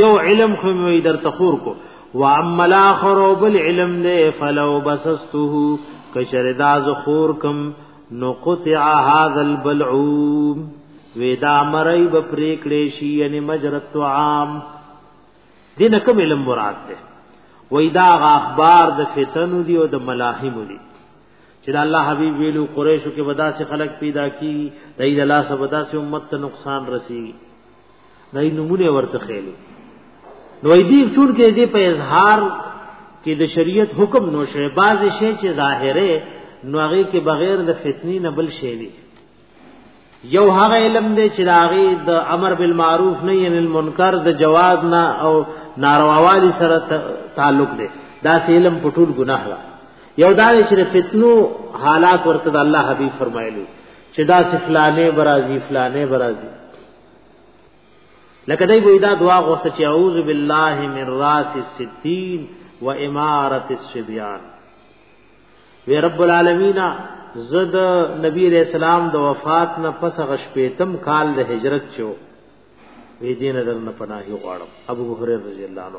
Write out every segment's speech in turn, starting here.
یو علم خو مې در تخور کو و اما الاخر بل علم دې فلو بسسته کشر دا زخور کم نو قطع هذا البلعوم ودا مری به پریکړې شي یعنی مجرت عام دین کوم علم مراد ده وای دا اخبار د فتنو دی او د ملاحم دی چې د الله حبیب ویلو قریشو کې ودا سے خلق پیدا کی دای د الله سبدا سے امت ته نقصان رسی نه نمونه ورته خېلو نو دې ټول کې دې په اظهار کې د شریعت حکم نو شی باز شی چې ظاهره نو هغه کې بغیر د فتنی نه بل شی دی یو هغه علم دی چې داغي د امر بالمعروف نه ین المنکر د جواز نه او نارواوالي سره تعلق دی دا علم په ټول ګناه دی یو دا چې فتنو حالات ورته الله حبیب فرمایلی چې دا سفلانه برازي فلانه برازي لکه دای وې دا دعا غوښته چې اعوذ بالله من راس الستین و امارت الصبیان وی رب العالمین زد نبی علیہ السلام د وفات نه پس غشپیتم کال د هجرت چو وی دین در نه پناهي غواړم ابو هريره رضی الله عنه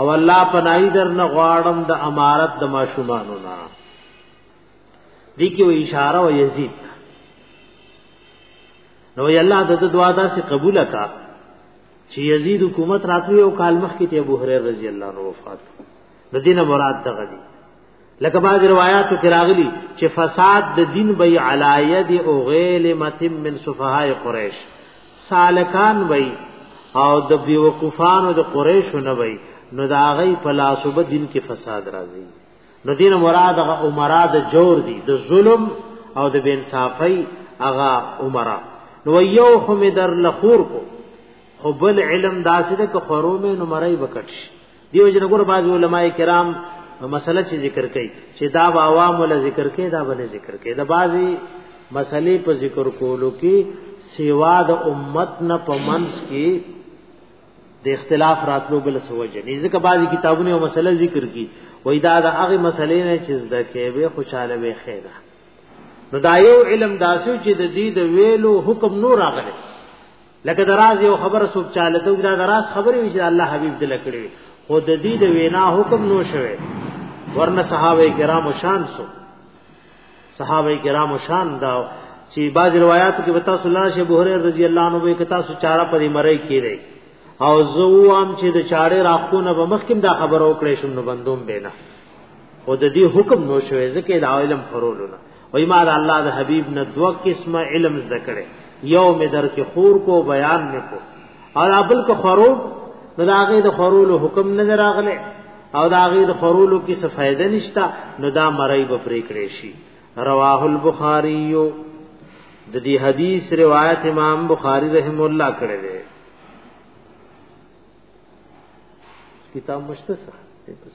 او الله پناهي در نه غواړم د امارت د ماشومانو نه دیکی و اشاره و یزید نو ی الله د دعا دا سی قبول کا چې یزید حکومت راتوی او کال مخ کې ابو هريره رضی الله عنه وفات د دین مراد دغه دی لکه باز روایت کې راغلی چې فساد د دین به علایه دی او غیل متم من صفهای قریش سالکان وای او د بیوقفانو د قریشو نه وای نو دا غي په لاسوبه دین کې فساد راځي نو دین مراد هغه عمرا د جور دي د ظلم او د بنصافی هغه عمرا نو یو هم در لخور کو خو بل علم داسې ده که خورو مې نو مړی وکټ شي دیو جن ګور باز علماء کرام مسله چې ذکر کړي چې دا با عوام ول ذکر کړي دا باندې ذکر کړي دا بازي مسلې په ذکر کولو کې سیوا د امت نه پمنس کې د اختلاف راتلو بل څه وجه نه ځکه بعضی کتابونه او مسله ذکر کی وای دا د هغه مسلې نه چې زده کې به خوشاله وي خیره نو دا یو علم داسو چې د دې د ویلو حکم نور راغلی لکه دراز یو خبره سوچ چاله ته دا دراز خبره وی چې الله حبیب دل کړی خو د دې د وینا حکم نو شوه ورنه صحابه کرام شان سو صحابه کرامو شان دا چې بعض روایتو کې وتا صلی الله علیه بوهره رضی الله عنه وی کتا سو چاره پرې مړی کیږي او زو عام چې د چاړې راخونه به مخکم دا خبر او کړې شنو بندوم بینا او د دې حکم نو شوې ځکه دا علم فرولونه وای ما د الله د حبیب نه دوه قسمه علم زده کړې یو می در کې خور کو بیان نه کو او ابل کو خرو نو داغه د خورولو حکم نه راغله او دا غیر خورولو کې څه فائدہ نشتا نو دا مړی به پرې کړې شي رواه البخاری یو د دې حدیث روایت امام بخاری رحم الله کړی دی کتاب مشته صح دی پس